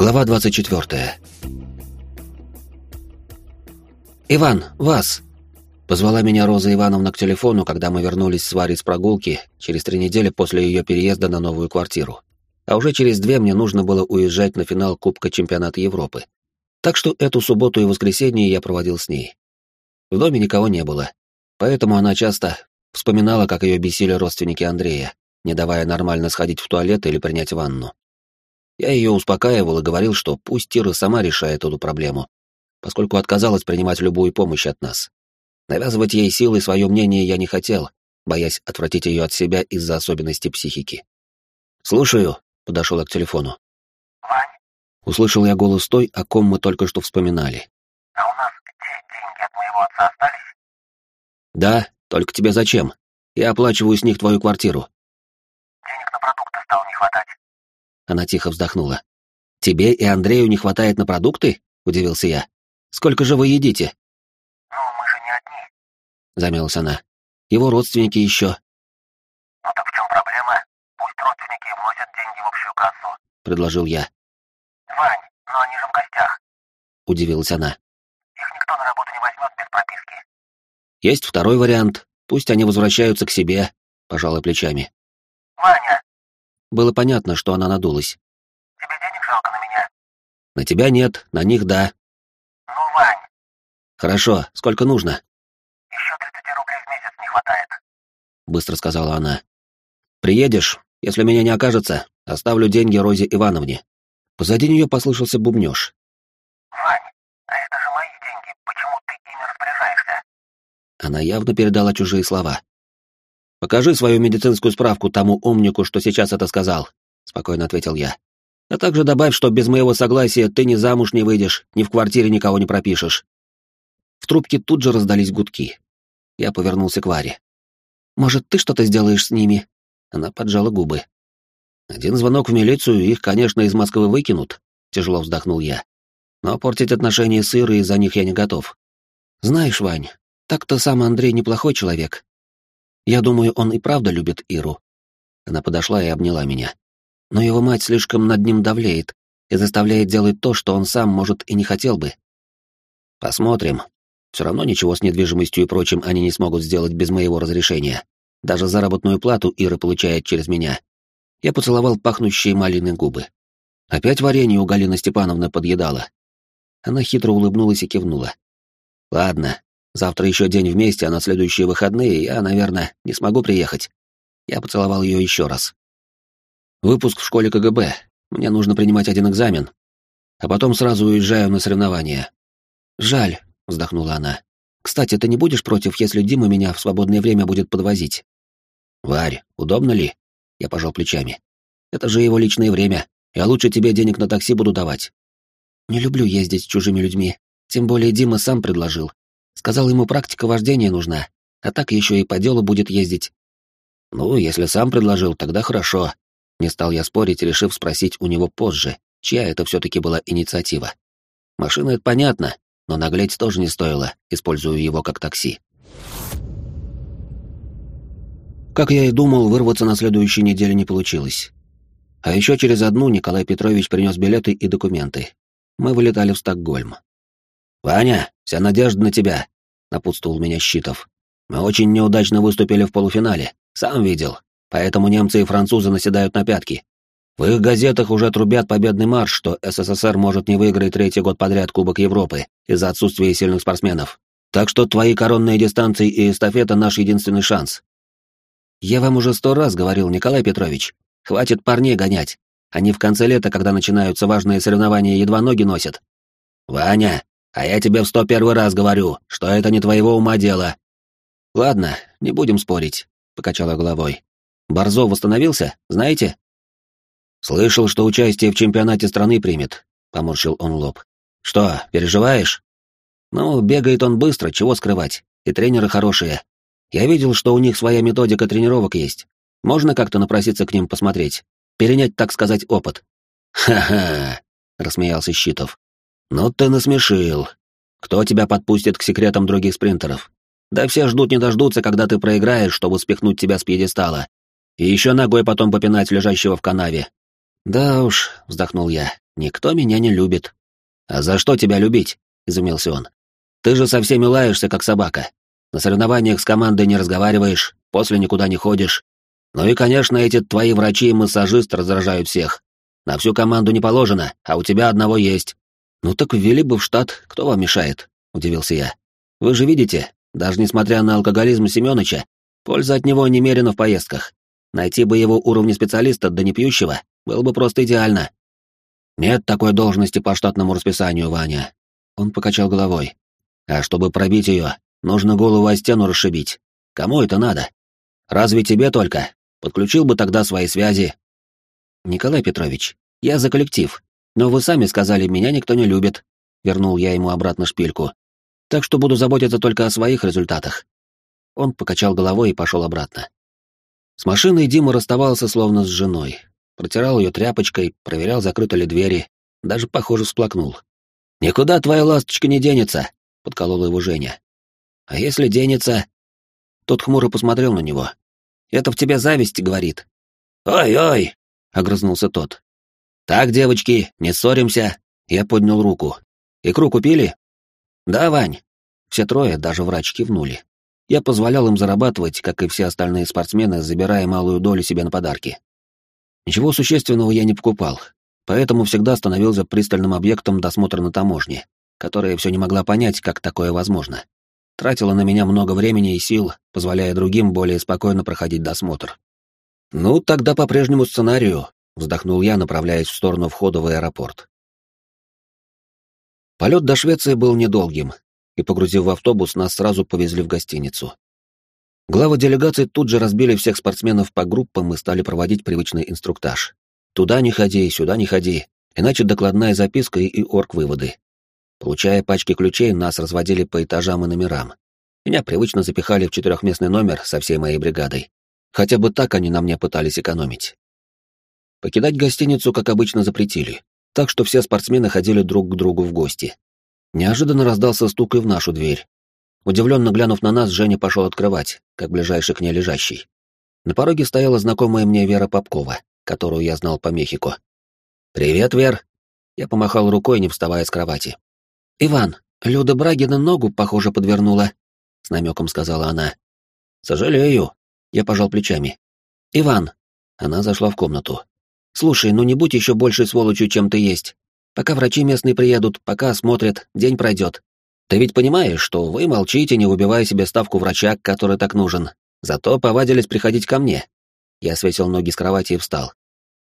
Глава 24. «Иван, вас!» Позвала меня Роза Ивановна к телефону, когда мы вернулись с Варей с прогулки через три недели после ее переезда на новую квартиру. А уже через две мне нужно было уезжать на финал Кубка Чемпионата Европы. Так что эту субботу и воскресенье я проводил с ней. В доме никого не было, поэтому она часто вспоминала, как ее бесили родственники Андрея, не давая нормально сходить в туалет или принять ванну. Я ее успокаивал и говорил, что пусть Тира сама решает эту проблему, поскольку отказалась принимать любую помощь от нас. Навязывать ей силой свое мнение я не хотел, боясь отвратить ее от себя из-за особенностей психики. «Слушаю», — подошел я к телефону. «Вань?» Услышал я голос той, о ком мы только что вспоминали. «А у нас где деньги от моего отца остались?» «Да, только тебе зачем? Я оплачиваю с них твою квартиру». Она тихо вздохнула. «Тебе и Андрею не хватает на продукты?» — удивился я. «Сколько же вы едите?» «Ну, мы же не одни». Замялась она. «Его родственники еще». «Ну так в чем проблема? Пусть родственники вносят деньги в общую кассу». — предложил я. «Вань, но они же в гостях. Удивилась она. Их никто на работу не возьмет без прописки». «Есть второй вариант. Пусть они возвращаются к себе», — пожала плечами. «Ваня, Было понятно, что она надулась. тебе денег жалко на меня?» «На тебя нет, на них да. «Ну, Вань, Хорошо, сколько нужно?» еще 30 рублей в месяц не хватает». Быстро сказала она. «Приедешь, если меня не окажется, оставлю деньги Розе Ивановне». Позади нее послышался бубнёж. «Вань, а это же мои деньги. Почему ты ими распоряжаешься?» Она явно передала чужие слова. «Покажи свою медицинскую справку тому умнику, что сейчас это сказал», — спокойно ответил я. «А также добавь, что без моего согласия ты ни замуж не выйдешь, ни в квартире никого не пропишешь». В трубке тут же раздались гудки. Я повернулся к Варе. «Может, ты что-то сделаешь с ними?» Она поджала губы. «Один звонок в милицию, их, конечно, из Москвы выкинут», — тяжело вздохнул я. «Но портить отношения с Ирой из-за них я не готов». «Знаешь, Вань, так-то сам Андрей неплохой человек. Я думаю, он и правда любит Иру». Она подошла и обняла меня. «Но его мать слишком над ним давлеет и заставляет делать то, что он сам, может, и не хотел бы». «Посмотрим. Все равно ничего с недвижимостью и прочим они не смогут сделать без моего разрешения. Даже заработную плату Ира получает через меня. Я поцеловал пахнущие малиной губы. Опять варенье у Галины Степановны подъедала. Она хитро улыбнулась и кивнула. Ладно, завтра еще день вместе, а на следующие выходные я, наверное, не смогу приехать. Я поцеловал ее еще раз. Выпуск в школе КГБ. Мне нужно принимать один экзамен. А потом сразу уезжаю на соревнования. Жаль, вздохнула она. Кстати, ты не будешь против, если Дима меня в свободное время будет подвозить? Варь, удобно ли? Я пожал плечами. Это же его личное время. Я лучше тебе денег на такси буду давать. Не люблю ездить с чужими людьми. Тем более Дима сам предложил. Сказал, ему практика вождения нужна, а так еще и по делу будет ездить. Ну, если сам предложил, тогда хорошо. Не стал я спорить, решив спросить у него позже, чья это все-таки была инициатива. Машина — это понятно, но наглеть тоже не стоило, используя его как такси. Как я и думал, вырваться на следующей неделе не получилось. А еще через одну Николай Петрович принес билеты и документы. Мы вылетали в Стокгольм. «Ваня, вся надежда на тебя», — напутствовал меня Щитов. «Мы очень неудачно выступили в полуфинале, сам видел, поэтому немцы и французы наседают на пятки. В их газетах уже трубят победный марш, что СССР может не выиграть третий год подряд Кубок Европы из-за отсутствия сильных спортсменов. Так что твои коронные дистанции и эстафета — наш единственный шанс. Я вам уже сто раз говорил, Николай Петрович, хватит парней гонять. Они в конце лета, когда начинаются важные соревнования, едва ноги носят. Ваня, а я тебе в сто первый раз говорю, что это не твоего ума дело. Ладно, не будем спорить, покачала головой. Борзов восстановился, знаете? Слышал, что участие в чемпионате страны примет, поморщил он лоб. Что, переживаешь? Ну, бегает он быстро, чего скрывать. И тренеры хорошие. Я видел, что у них своя методика тренировок есть. Можно как-то напроситься к ним посмотреть. Перенять, так сказать, опыт. Ха-ха, рассмеялся Щитов. Ну ты насмешил. Кто тебя подпустит к секретам других спринтеров? Да все ждут не дождутся, когда ты проиграешь, чтобы спихнуть тебя с пьедестала. И еще ногой потом попинать лежащего в канаве. Да уж, вздохнул я, Никто меня не любит. А за что тебя любить? изумился он. Ты же со всеми лаешься, как собака. На соревнованиях с командой не разговариваешь, после никуда не ходишь. Ну и, конечно, эти твои врачи и массажист раздражают всех. На всю команду не положено, а у тебя одного есть. Ну так ввели бы в штат, кто вам мешает? Удивился я. Вы же видите, даже несмотря на алкоголизм Семёныча, польза от него немерена в поездках. Найти бы его уровня специалиста, да не пьющего, было бы просто идеально. Нет такой должности по штатному расписанию, Ваня. Он покачал головой. А чтобы пробить ее, нужно голову о стену расшибить. Кому это надо? Разве тебе только? Подключил бы тогда свои связи. Николай Петрович, я за коллектив, но вы сами сказали, меня никто не любит. Вернул я ему обратно шпильку. Так что буду заботиться только о своих результатах. Он покачал головой и пошел обратно. С машиной Дима расставался словно с женой. Протирал ее тряпочкой, проверял, закрыты ли двери, даже, похоже, всплакнул. «Никуда твоя ласточка не денется», — подколола его Женя. «А если денется...» Тот хмуро посмотрел на него. «Это в тебе зависть», — говорит. «Ой-ой», — огрызнулся тот. «Так, девочки, не ссоримся». Я поднял руку. «Икру купили?» «Да, Вань». Все трое, даже врач, кивнули. Я позволял им зарабатывать, как и все остальные спортсмены, забирая малую долю себе на подарки. Ничего существенного я не покупал, поэтому всегда становился пристальным объектом досмотра на таможне, которая все не могла понять, как такое возможно. Тратила на меня много времени и сил, позволяя другим более спокойно проходить досмотр. «Ну, тогда по прежнему сценарию», — вздохнул я, направляясь в сторону входа в аэропорт. Полет до Швеции был недолгим, и, погрузив в автобус, нас сразу повезли в гостиницу. Главы делегации тут же разбили всех спортсменов по группам и стали проводить привычный инструктаж. Туда не ходи, сюда не ходи, иначе докладная записка и орг-выводы. Получая пачки ключей, нас разводили по этажам и номерам. Меня привычно запихали в четырехместный номер со всей моей бригадой. Хотя бы так они на мне пытались экономить. Покидать гостиницу, как обычно, запретили, так что все спортсмены ходили друг к другу в гости. Неожиданно раздался стук и в нашу дверь, Удивленно глянув на нас, Женя пошел открывать, как ближайший к ней лежащий. На пороге стояла знакомая мне Вера Попкова, которую я знал по Мехико. «Привет, Вер!» Я помахал рукой, не вставая с кровати. «Иван, Люда Брагина ногу, похоже, подвернула», — с намеком сказала она. «Сожалею», — я пожал плечами. «Иван», — она зашла в комнату. «Слушай, ну не будь еще большей сволочью, чем ты есть. Пока врачи местные приедут, пока осмотрят, день пройдет. Ты ведь понимаешь, что вы молчите, не выбивая себе ставку врача, который так нужен. Зато повадились приходить ко мне. Я свесил ноги с кровати и встал.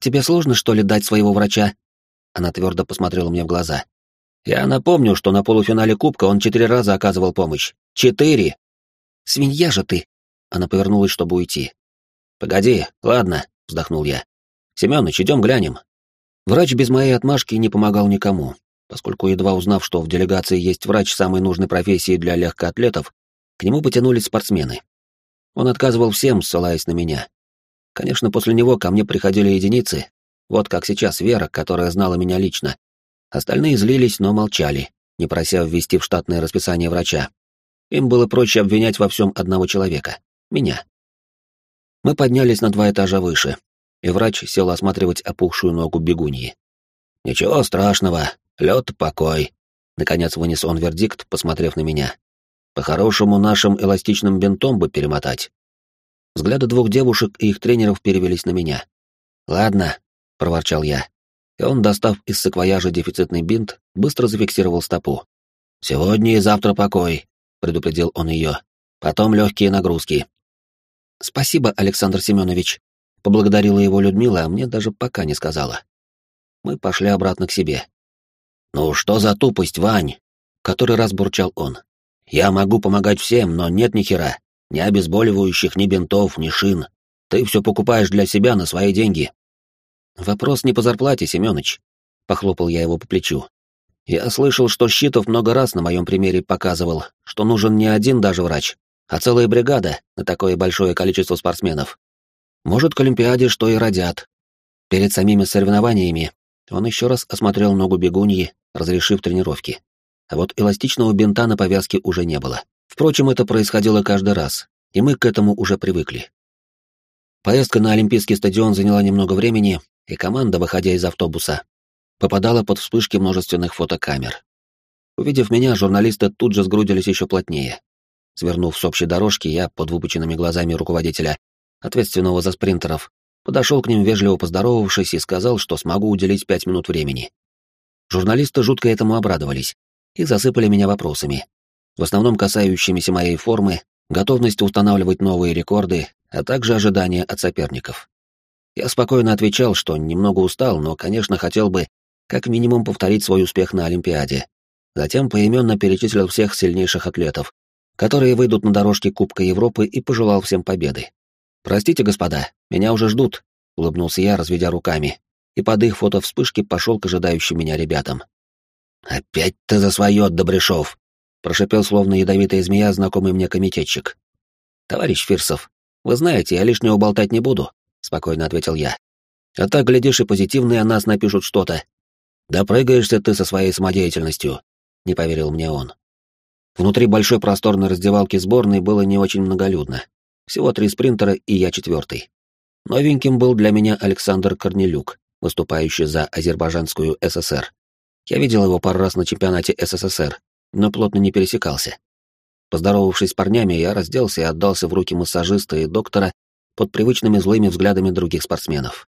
Тебе сложно, что ли, дать своего врача? Она твердо посмотрела мне в глаза. Я напомню, что на полуфинале Кубка он четыре раза оказывал помощь. Четыре! Свинья же ты! Она повернулась, чтобы уйти. Погоди, ладно, вздохнул я. Семёныч, идем глянем. Врач без моей отмашки не помогал никому, поскольку, едва узнав, что в делегации есть врач самой нужной профессии для легкоатлетов, к нему потянулись спортсмены. Он отказывал всем, ссылаясь на меня. Конечно, после него ко мне приходили единицы, вот как сейчас Вера, которая знала меня лично. Остальные злились, но молчали, не прося ввести в штатное расписание врача. Им было проще обвинять во всем одного человека — меня. Мы поднялись на два этажа выше, и врач сел осматривать опухшую ногу бегуньи. «Ничего страшного, Лед, покой. Наконец вынес он вердикт, посмотрев на меня. По-хорошему, нашим эластичным бинтом бы перемотать. Взгляды двух девушек и их тренеров перевелись на меня. «Ладно», — проворчал я. И он, достав из саквояжа дефицитный бинт, быстро зафиксировал стопу. «Сегодня и завтра покой», — предупредил он ее. «Потом легкие нагрузки». «Спасибо, Александр Семенович», — поблагодарила его Людмила, а мне даже пока не сказала. Мы пошли обратно к себе. «Ну что за тупость, Вань?» — который раз бурчал он. «Я могу помогать всем, но нет ни хера. Ни обезболивающих, ни бинтов, ни шин. Ты все покупаешь для себя на свои деньги». «Вопрос не по зарплате, Семёныч», — похлопал я его по плечу. «Я слышал, что Щитов много раз на моем примере показывал, что нужен не один даже врач, а целая бригада на такое большое количество спортсменов. Может, к Олимпиаде что и родят. Перед самими соревнованиями он еще раз осмотрел ногу бегуньи, разрешив тренировки. А вот эластичного бинта на повязке уже не было. Впрочем, это происходило каждый раз, и мы к этому уже привыкли. Поездка на Олимпийский стадион заняла немного времени, и команда, выходя из автобуса, попадала под вспышки множественных фотокамер. Увидев меня, журналисты тут же сгрудились еще плотнее. Свернув с общей дорожки, я, под выпученными глазами руководителя, ответственного за спринтеров, подошел к ним, вежливо поздоровавшись, и сказал, что смогу уделить пять минут времени. Журналисты жутко этому обрадовались и засыпали меня вопросами, в основном касающимися моей формы, готовности устанавливать новые рекорды, а также ожидания от соперников. Я спокойно отвечал, что немного устал, но, конечно, хотел бы как минимум повторить свой успех на Олимпиаде. Затем поименно перечислил всех сильнейших атлетов, которые выйдут на дорожке Кубка Европы и пожелал всем победы. «Простите, господа, меня уже ждут», — улыбнулся я, разведя руками, и под их фото-вспышки пошел к ожидающим меня ребятам. «Опять ты за свое, Добряшов!» — прошипел словно ядовитая змея знакомый мне комитетчик. «Товарищ Фирсов, вы знаете, я лишнего болтать не буду», — спокойно ответил я. «А так, глядишь, и позитивные о нас напишут что-то». «Да прыгаешься ты со своей самодеятельностью», — не поверил мне он. Внутри большой просторной раздевалки сборной было не очень многолюдно. Всего три спринтера и я четвертый. Новеньким был для меня Александр Корнелюк, выступающий за Азербайджанскую ССР. Я видел его пару раз на чемпионате СССР, но плотно не пересекался. Поздоровавшись с парнями, я разделся и отдался в руки массажиста и доктора под привычными злыми взглядами других спортсменов.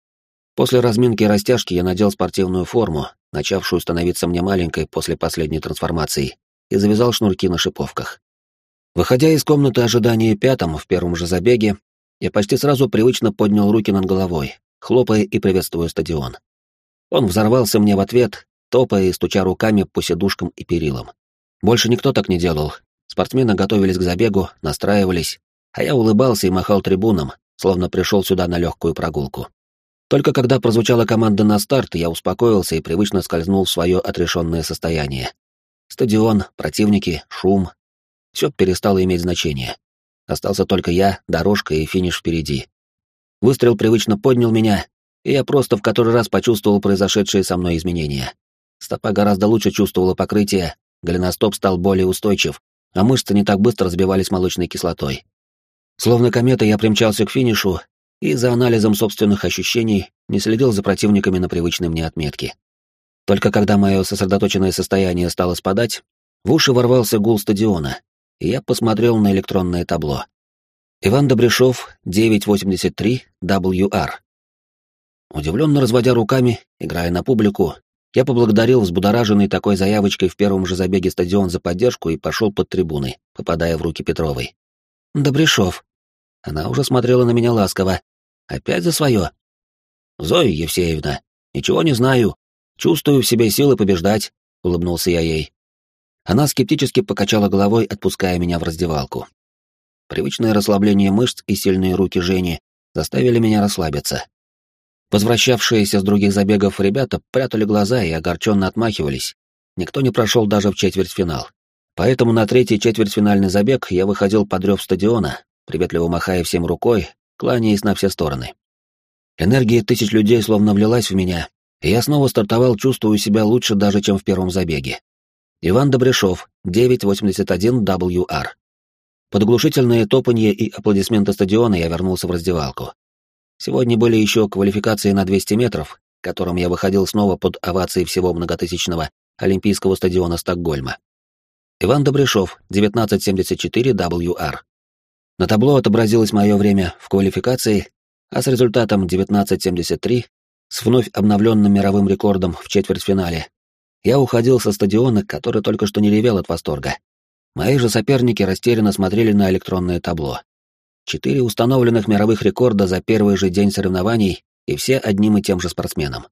После разминки и растяжки я надел спортивную форму, начавшую становиться мне маленькой после последней трансформации, и завязал шнурки на шиповках. Выходя из комнаты ожидания пятом в первом же забеге, я почти сразу привычно поднял руки над головой, хлопая и приветствуя стадион. Он взорвался мне в ответ, топая и стуча руками по сидушкам и перилам. Больше никто так не делал. Спортсмены готовились к забегу, настраивались, а я улыбался и махал трибунам, словно пришел сюда на легкую прогулку. Только когда прозвучала команда на старт, я успокоился и привычно скользнул в свое отрешенное состояние. Стадион, противники, шум — все перестало иметь значение. Остался только я, дорожка и финиш впереди. Выстрел привычно поднял меня, и я просто в который раз почувствовал произошедшие со мной изменения. Стопа гораздо лучше чувствовала покрытие, голеностоп стал более устойчив, а мышцы не так быстро разбивались молочной кислотой. Словно комета я примчался к финишу и за анализом собственных ощущений не следил за противниками на привычной мне отметке. Только когда мое сосредоточенное состояние стало спадать, в уши ворвался гул стадиона, и я посмотрел на электронное табло. Иван Добряшов, 983, WR. Удивленно разводя руками, играя на публику, я поблагодарил взбудораженный такой заявочкой в первом же забеге стадион за поддержку и пошел под трибуны, попадая в руки Петровой. «Добряшов». Она уже смотрела на меня ласково. «Опять за свое?» «Зоя Евсеевна, ничего не знаю, Чувствую в себе силы побеждать, улыбнулся я ей. Она скептически покачала головой, отпуская меня в раздевалку. Привычное расслабление мышц и сильные руки Жени заставили меня расслабиться. Возвращавшиеся с других забегов ребята прятали глаза и огорченно отмахивались. Никто не прошел даже в четвертьфинал. Поэтому на третий четвертьфинальный забег я выходил под рев стадиона, приветливо махая всем рукой, кланяясь на все стороны. Энергия тысяч людей словно влилась в меня, и я снова стартовал, чувствую себя лучше даже, чем в первом забеге. Иван Добряшов, 981 WR. Под оглушительные топанье и аплодисменты стадиона я вернулся в раздевалку. Сегодня были еще квалификации на 200 метров, которым я выходил снова под овации всего многотысячного Олимпийского стадиона Стокгольма. Иван Добряшов, 1974 WR. На табло отобразилось мое время в квалификации, а с результатом 1973 с вновь обновленным мировым рекордом в четвертьфинале. Я уходил со стадиона, который только что не ревел от восторга. Мои же соперники растерянно смотрели на электронное табло. Четыре установленных мировых рекорда за первый же день соревнований, и все одним и тем же спортсменом.